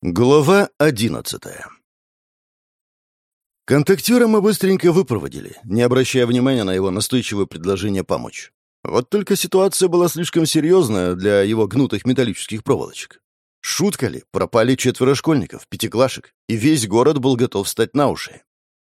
Глава одиннадцатая Контактера мы быстренько выпроводили, не обращая внимания на его настойчивое предложение помочь. Вот только ситуация была слишком серьезная для его гнутых металлических проволочек. Шутка ли, пропали четверо школьников, пятиклашек, и весь город был готов стать на уши.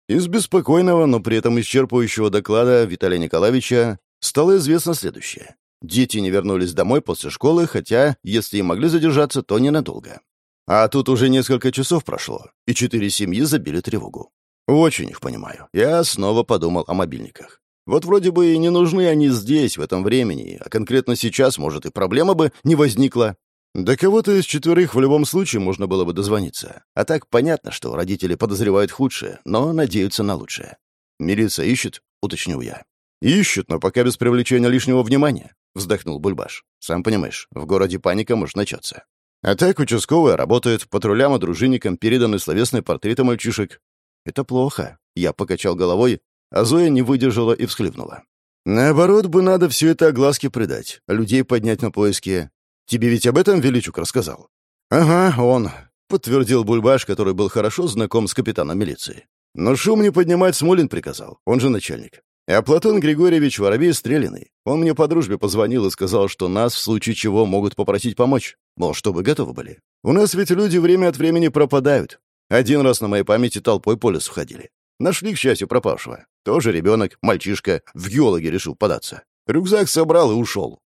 Из беспокойного, но при этом исчерпывающего доклада Виталия Николаевича стало известно следующее. Дети не вернулись домой после школы, хотя, если и могли задержаться, то ненадолго. А тут уже несколько часов прошло, и четыре семьи забили тревогу. Очень их понимаю. Я снова подумал о мобильниках. Вот вроде бы и не нужны они здесь, в этом времени, а конкретно сейчас, может, и проблема бы не возникла. До кого-то из четверых в любом случае можно было бы дозвониться. А так понятно, что родители подозревают худшее, но надеются на лучшее. «Милиция ищет?» — уточнил я. «Ищут, но пока без привлечения лишнего внимания», — вздохнул Бульбаш. «Сам понимаешь, в городе паника может начаться. А так участковая работает, патрулям и дружинникам переданы словесные портреты мальчишек. Это плохо. Я покачал головой, а Зоя не выдержала и всхлипнула. Наоборот бы надо все это огласке придать, людей поднять на поиски. Тебе ведь об этом Величук рассказал? Ага, он, подтвердил Бульбаш, который был хорошо знаком с капитаном милиции. Но шум не поднимать Смолин приказал, он же начальник. А Платон Григорьевич Воробей Стреляный. Он мне по дружбе позвонил и сказал, что нас в случае чего могут попросить помочь. Мол, чтобы готовы были. У нас ведь люди время от времени пропадают. Один раз на моей памяти толпой по лесу ходили. Нашли, к счастью, пропавшего. Тоже ребенок, мальчишка, в геологи решил податься. Рюкзак собрал и ушел.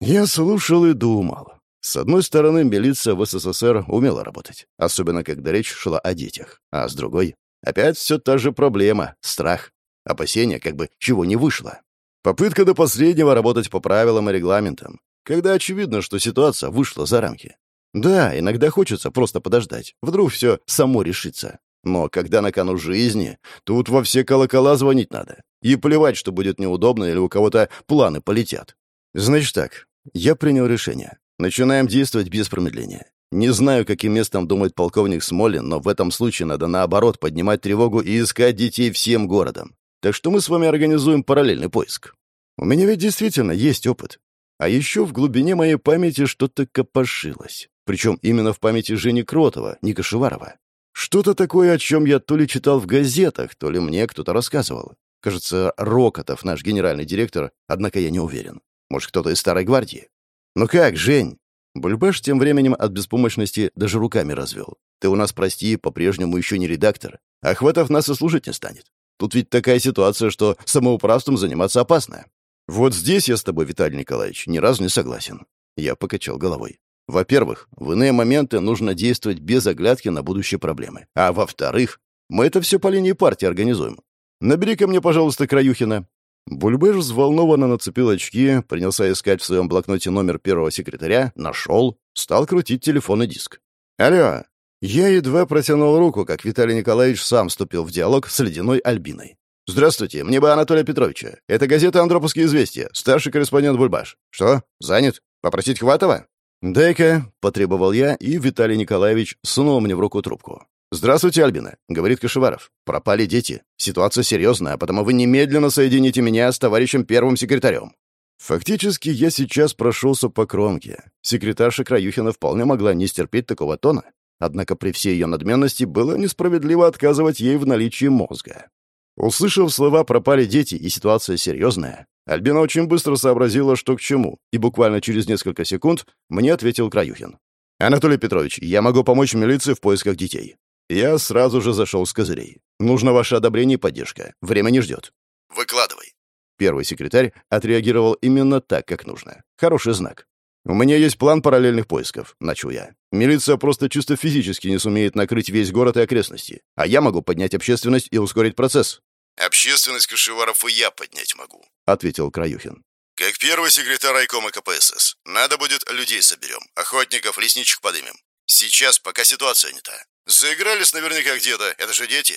Я слушал и думал. С одной стороны, милиция в СССР умела работать, особенно когда речь шла о детях. А с другой, опять все та же проблема — страх. Опасения, как бы чего не вышло. Попытка до последнего работать по правилам и регламентам, когда очевидно, что ситуация вышла за рамки. Да, иногда хочется просто подождать. Вдруг все само решится. Но когда на кону жизни, тут во все колокола звонить надо. И плевать, что будет неудобно или у кого-то планы полетят. Значит так, я принял решение. Начинаем действовать без промедления. Не знаю, каким местом думает полковник Смолин, но в этом случае надо наоборот поднимать тревогу и искать детей всем городом. Так что мы с вами организуем параллельный поиск. У меня ведь действительно есть опыт. А еще в глубине моей памяти что-то копошилось. Причем именно в памяти Жени Кротова, не Кашеварова. Что-то такое, о чем я то ли читал в газетах, то ли мне кто-то рассказывал. Кажется, Рокотов, наш генеральный директор, однако я не уверен. Может, кто-то из старой гвардии? Ну как, Жень? Бульбаш тем временем от беспомощности даже руками развел. Ты у нас, прости, по-прежнему еще не редактор. А Хватов нас и служить не станет. Тут ведь такая ситуация, что самоуправством заниматься опасно. Вот здесь я с тобой, Виталий Николаевич, ни разу не согласен. Я покачал головой. Во-первых, в иные моменты нужно действовать без оглядки на будущие проблемы. А во-вторых, мы это все по линии партии организуем. Набери-ка мне, пожалуйста, Краюхина». Бульбеш взволнованно нацепил очки, принялся искать в своем блокноте номер первого секретаря, нашел, стал крутить телефонный диск. «Алло, я едва протянул руку, как Виталий Николаевич сам вступил в диалог с ледяной Альбиной. «Здравствуйте, мне бы Анатолия Петровича. Это газета «Андроповские известия». Старший корреспондент Бульбаш. Что? Занят? Попросить Хватова?» «Дай-ка», — потребовал я, и Виталий Николаевич сунул мне в руку трубку. «Здравствуйте, Альбина», — говорит Кашеваров. «Пропали дети. Ситуация серьезная, потому вы немедленно соедините меня с товарищем первым секретарем». Фактически, я сейчас прошелся по кромке. Секретарша Краюхина вполне могла не стерпеть такого тона. Однако при всей ее надменности было несправедливо отказывать ей в наличии мозга. Услышав слова «пропали дети» и ситуация серьезная, Альбина очень быстро сообразила, что к чему, и буквально через несколько секунд мне ответил Краюхин. «Анатолий Петрович, я могу помочь милиции в поисках детей». Я сразу же зашел с козырей. «Нужно ваше одобрение и поддержка. Время не ждет». «Выкладывай». Первый секретарь отреагировал именно так, как нужно. Хороший знак. «У меня есть план параллельных поисков», — начал я. «Милиция просто чисто физически не сумеет накрыть весь город и окрестности, а я могу поднять общественность и ускорить процесс». «Общественность Кашеваров и я поднять могу», — ответил Краюхин. «Как первый секретарь райкома КПСС. Надо будет, людей соберем, охотников, лесничек подымем. Сейчас, пока ситуация не та. Заигрались наверняка где-то, это же дети».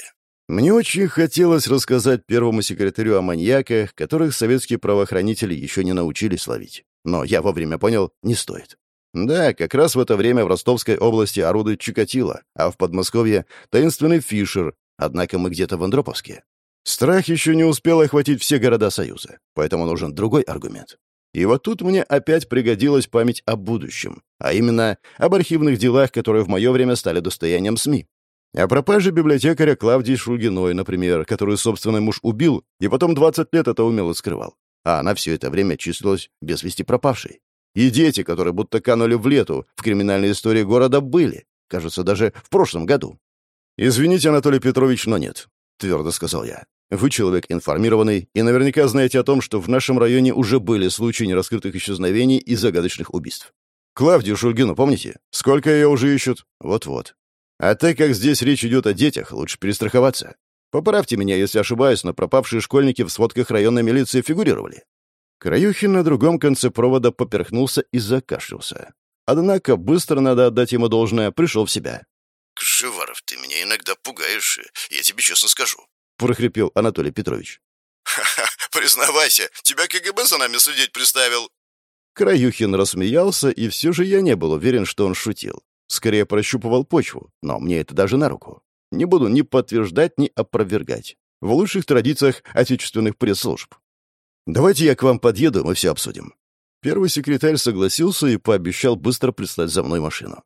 Мне очень хотелось рассказать первому секретарю о маньяках, которых советские правоохранители еще не научились ловить. Но я вовремя понял, не стоит. Да, как раз в это время в Ростовской области орудует Чикатило, а в Подмосковье — таинственный Фишер, однако мы где-то в Андроповске. Страх еще не успел охватить все города Союза, поэтому нужен другой аргумент. И вот тут мне опять пригодилась память о будущем, а именно об архивных делах, которые в мое время стали достоянием СМИ. О пропаже библиотекаря Клавдии Шульгиной, например, которую собственный муж убил и потом 20 лет это умело скрывал. А она все это время числилась без вести пропавшей. И дети, которые будто канули в лету в криминальной истории города, были. Кажется, даже в прошлом году. «Извините, Анатолий Петрович, но нет», — твердо сказал я. «Вы человек информированный и наверняка знаете о том, что в нашем районе уже были случаи нераскрытых исчезновений и загадочных убийств. Клавдию Шульгину, помните? Сколько ее уже ищут? Вот-вот. А так как здесь речь идет о детях, лучше перестраховаться. Поправьте меня, если ошибаюсь, но пропавшие школьники в сводках районной милиции фигурировали. Краюхин на другом конце провода поперхнулся и закашлялся. Однако быстро, надо отдать ему должное, пришел в себя. «Кшеваров, ты меня иногда пугаешь, я тебе честно скажу», — прохрипел Анатолий Петрович. «Ха-ха, признавайся, тебя КГБ за нами судить приставил». Краюхин рассмеялся, и все же я не был уверен, что он шутил. Скорее прощупывал почву, но мне это даже на руку. Не буду ни подтверждать, ни опровергать. В лучших традициях отечественных пресс-служб. Давайте я к вам подъеду, мы все обсудим. Первый секретарь согласился и пообещал быстро прислать за мной машину.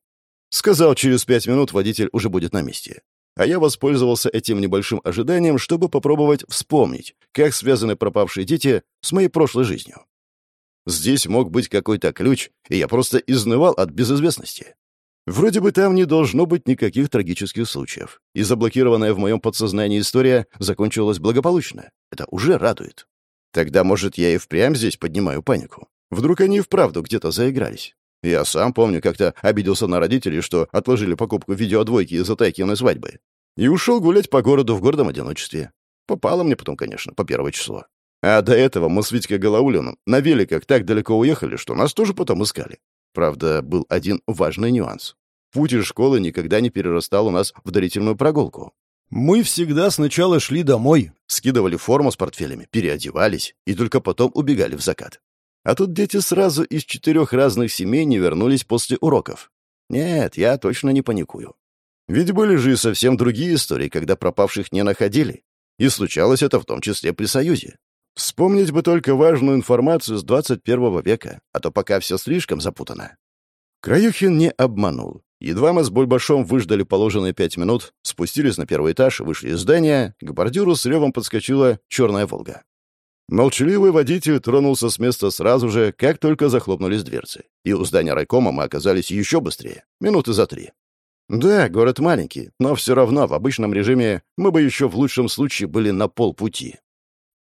Сказал, через пять минут водитель уже будет на месте. А я воспользовался этим небольшим ожиданием, чтобы попробовать вспомнить, как связаны пропавшие дети с моей прошлой жизнью. Здесь мог быть какой-то ключ, и я просто изнывал от безызвестности. Вроде бы там не должно быть никаких трагических случаев, и заблокированная в моем подсознании история закончилась благополучно. Это уже радует. Тогда, может, я и впрямь здесь поднимаю панику. Вдруг они и вправду где-то заигрались. Я сам помню, как-то обиделся на родителей, что отложили покупку видеодвойки из-за Тайкиной свадьбы. И ушел гулять по городу в гордом одиночестве. Попало мне потом, конечно, по первое число. А до этого мы с Витькой Голоулиным на великах так далеко уехали, что нас тоже потом искали. Правда, был один важный нюанс. Путь из школы никогда не перерастал у нас в длительную прогулку. Мы всегда сначала шли домой, скидывали форму с портфелями, переодевались и только потом убегали в закат. А тут дети сразу из четырех разных семей не вернулись после уроков. Нет, я точно не паникую. Ведь были же и совсем другие истории, когда пропавших не находили. И случалось это в том числе при Союзе. Вспомнить бы только важную информацию с 21 века, а то пока все слишком запутано. Краюхин не обманул. Едва мы с Бульбашом выждали положенные пять минут, спустились на первый этаж, вышли из здания, к бордюру с ревом подскочила черная «Волга». Молчаливый водитель тронулся с места сразу же, как только захлопнулись дверцы. И у здания райкома мы оказались еще быстрее, минуты за три. Да, город маленький, но все равно в обычном режиме мы бы еще в лучшем случае были на полпути.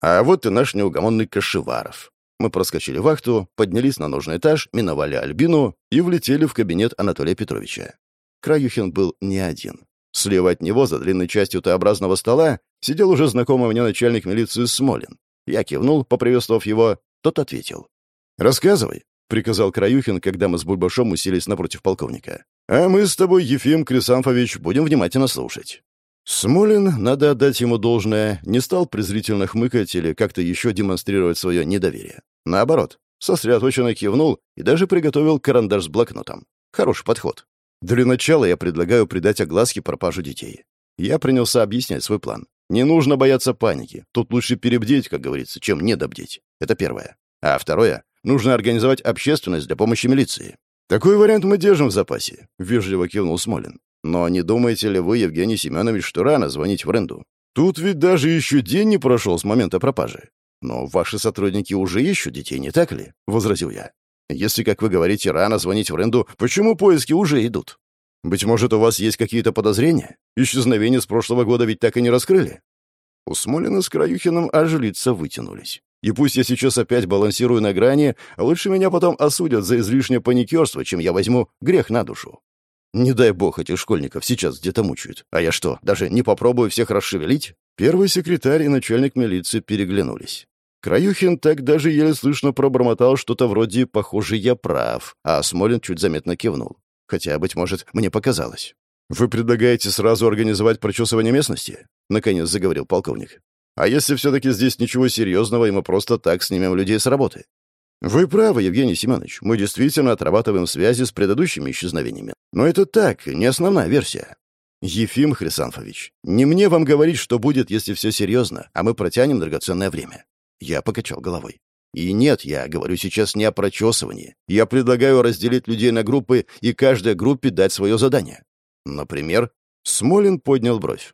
А вот и наш неугомонный Кашеваров. Мы проскочили вахту, поднялись на нужный этаж, миновали Альбину и влетели в кабинет Анатолия Петровича. Краюхин был не один. Слева от него, за длинной частью Т-образного стола, сидел уже знакомый мне начальник милиции Смолин. Я кивнул, поприветствовав его. Тот ответил. «Рассказывай», — приказал Краюхин, когда мы с Бульбашом уселись напротив полковника. «А мы с тобой, Ефим Крисамфович, будем внимательно слушать». Смолин, надо отдать ему должное, не стал презрительно хмыкать или как-то еще демонстрировать свое недоверие. Наоборот, сосредоточенно кивнул и даже приготовил карандаш с блокнотом. Хороший подход. Для начала я предлагаю придать огласке пропажу детей. Я принялся объяснять свой план. Не нужно бояться паники. Тут лучше перебдеть, как говорится, чем недобдеть. Это первое. А второе — нужно организовать общественность для помощи милиции. Такой вариант мы держим в запасе, — вежливо кивнул Смолин. Но не думаете ли вы, Евгений Семенович, что рано звонить в Ренду? Тут ведь даже еще день не прошел с момента пропажи. Но ваши сотрудники уже ищут детей, не так ли? — возразил я. Если, как вы говорите, рано звонить в Ренду, почему поиски уже идут? Быть может, у вас есть какие-то подозрения? Исчезновение с прошлого года ведь так и не раскрыли. У Смолина с Краюхиным аж лица вытянулись. И пусть я сейчас опять балансирую на грани, лучше меня потом осудят за излишнее паникерство, чем я возьму грех на душу. Не дай бог этих школьников сейчас где-то мучают. А я что, даже не попробую всех расшевелить? Первый секретарь и начальник милиции переглянулись. Краюхин так даже еле слышно пробормотал что-то вроде «похоже, я прав», а Смолин чуть заметно кивнул. Хотя, быть может, мне показалось. «Вы предлагаете сразу организовать прочесывание местности?» — наконец заговорил полковник. «А если все-таки здесь ничего серьезного, и мы просто так снимем людей с работы? «Вы правы, Евгений Семенович. Мы действительно отрабатываем связи с предыдущими исчезновениями. Но это так, не основная версия». «Ефим Хрисанфович, не мне вам говорить, что будет, если все серьезно, а мы протянем драгоценное время». Я покачал головой. И нет, я говорю сейчас не о прочесывании. Я предлагаю разделить людей на группы и каждой группе дать свое задание. Например, Смолин поднял бровь.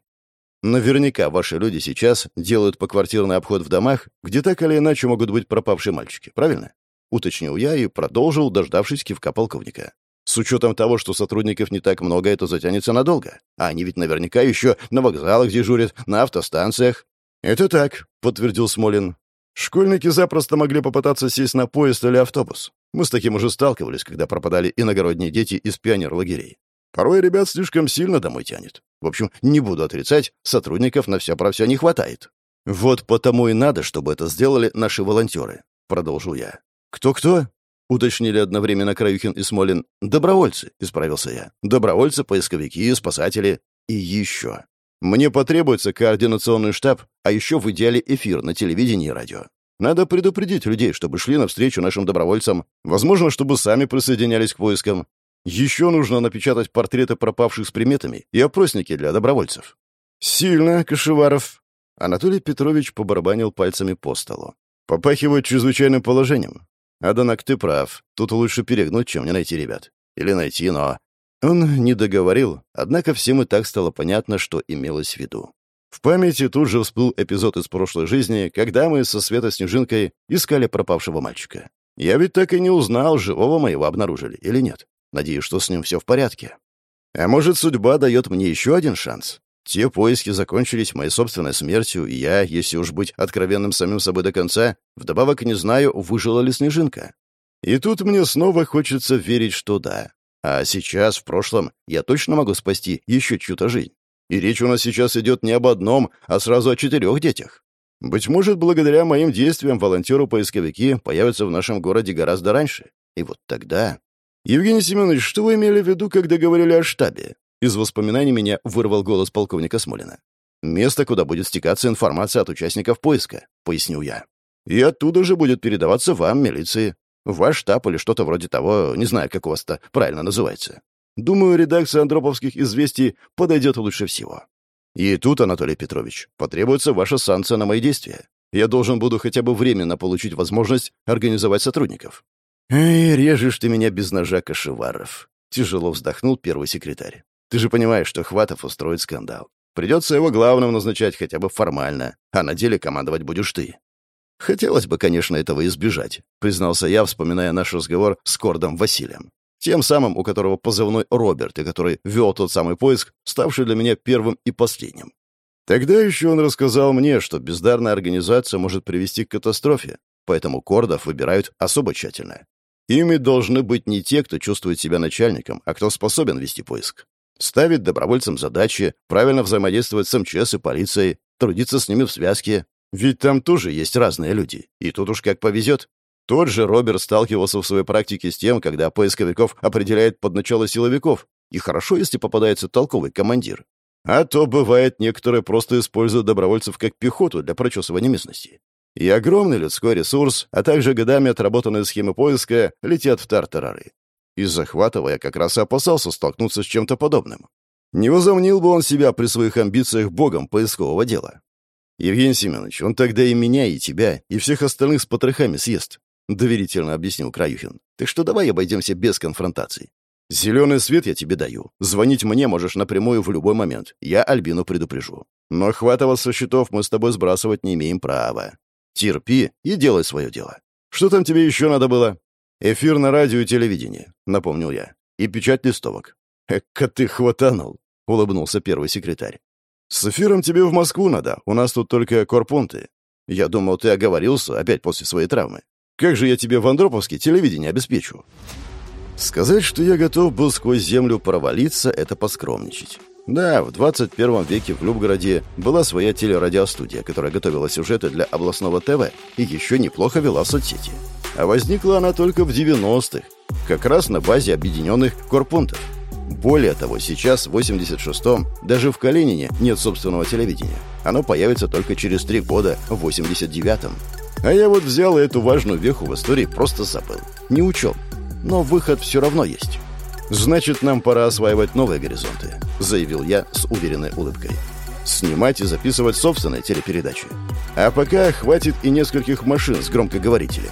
Наверняка ваши люди сейчас делают поквартирный обход в домах, где так или иначе могут быть пропавшие мальчики, правильно? Уточнил я и продолжил, дождавшись кивка полковника. С учетом того, что сотрудников не так много, это затянется надолго. А они ведь наверняка еще на вокзалах дежурят, на автостанциях. «Это так», — подтвердил Смолин. «Школьники запросто могли попытаться сесть на поезд или автобус. Мы с таким уже сталкивались, когда пропадали иногородние дети из пионер-лагерей. Порой ребят слишком сильно домой тянет. В общем, не буду отрицать, сотрудников на все про все не хватает. Вот потому и надо, чтобы это сделали наши волонтеры, продолжил я. Кто-кто? Уточнили одновременно Краюхин и Смолин. Добровольцы, исправился я. Добровольцы, поисковики, спасатели. И еще. Мне потребуется координационный штаб, а еще в идеале эфир на телевидении и радио. Надо предупредить людей, чтобы шли навстречу нашим добровольцам, возможно, чтобы сами присоединялись к поискам. Еще нужно напечатать портреты пропавших с приметами и опросники для добровольцев. Сильно, Кашеваров. Анатолий Петрович побарабанил пальцами по столу. Попахивает чрезвычайным положением. Адонак, ты прав. Тут лучше перегнуть, чем не найти ребят. Или найти, но... Он не договорил, однако всем и так стало понятно, что имелось в виду. В памяти тут же всплыл эпизод из прошлой жизни, когда мы со Света Снежинкой искали пропавшего мальчика. Я ведь так и не узнал, живого моего обнаружили или нет. Надеюсь, что с ним все в порядке. А может, судьба дает мне еще один шанс? Те поиски закончились моей собственной смертью, и я, если уж быть откровенным самим собой до конца, вдобавок не знаю, выжила ли снежинка. И тут мне снова хочется верить, что да. А сейчас, в прошлом, я точно могу спасти еще чью-то жизнь. И речь у нас сейчас идет не об одном, а сразу о четырех детях. Быть может, благодаря моим действиям волонтеры-поисковики появятся в нашем городе гораздо раньше. И вот тогда «Евгений Семенович, что вы имели в виду, когда говорили о штабе?» Из воспоминаний меня вырвал голос полковника Смолина. «Место, куда будет стекаться информация от участников поиска», — пояснил я. «И оттуда же будет передаваться вам, милиции. Ваш штаб или что-то вроде того, не знаю, как у вас-то правильно называется. Думаю, редакция Андроповских известий подойдет лучше всего. И тут, Анатолий Петрович, потребуется ваша санкция на мои действия. Я должен буду хотя бы временно получить возможность организовать сотрудников. «Эй, режешь ты меня без ножа, Кашеваров!» — тяжело вздохнул первый секретарь. «Ты же понимаешь, что Хватов устроит скандал. Придется его главным назначать хотя бы формально, а на деле командовать будешь ты». «Хотелось бы, конечно, этого избежать», — признался я, вспоминая наш разговор с Кордом Василием. Тем самым, у которого позывной Роберт, и который вел тот самый поиск, ставший для меня первым и последним. Тогда еще он рассказал мне, что бездарная организация может привести к катастрофе, поэтому Кордов выбирают особо тщательно. Ими должны быть не те, кто чувствует себя начальником, а кто способен вести поиск. Ставить добровольцам задачи, правильно взаимодействовать с МЧС и полицией, трудиться с ними в связке. Ведь там тоже есть разные люди. И тут уж как повезет. Тот же Роберт сталкивался в своей практике с тем, когда поисковиков определяет под начало силовиков. И хорошо, если попадается толковый командир. А то, бывает, некоторые просто используют добровольцев как пехоту для прочесывания местности и огромный людской ресурс, а также годами отработанные схемы поиска летят в тартарары. Из захватова я как раз и опасался столкнуться с чем-то подобным. Не возомнил бы он себя при своих амбициях богом поискового дела. Евгений Семенович, он тогда и меня, и тебя, и всех остальных с потрохами съест, — доверительно объяснил Краюхин. Так что давай обойдемся без конфронтаций. Зеленый свет я тебе даю. Звонить мне можешь напрямую в любой момент. Я Альбину предупрежу. Но Хватова со счетов мы с тобой сбрасывать не имеем права. Терпи и делай свое дело. Что там тебе еще надо было? Эфир на радио и телевидении, напомнил я. И печать листовок. Эка ты хватанул, улыбнулся первый секретарь. С эфиром тебе в Москву надо, у нас тут только корпунты. Я думал, ты оговорился опять после своей травмы. Как же я тебе в Андроповске телевидение обеспечу? Сказать, что я готов был сквозь землю провалиться, это поскромничать. Да, в 21 веке в Любгороде была своя телерадиостудия, которая готовила сюжеты для областного ТВ и еще неплохо вела соцсети. А возникла она только в 90-х, как раз на базе объединенных корпунтов. Более того, сейчас, в 86-м, даже в Калинине нет собственного телевидения. Оно появится только через три года, в 89-м. А я вот взял эту важную веху в истории просто забыл. Не учел. Но выход все равно есть. «Значит, нам пора осваивать новые горизонты», — заявил я с уверенной улыбкой. снимать и записывать собственные телепередачи. А пока хватит и нескольких машин с громкоговорителями.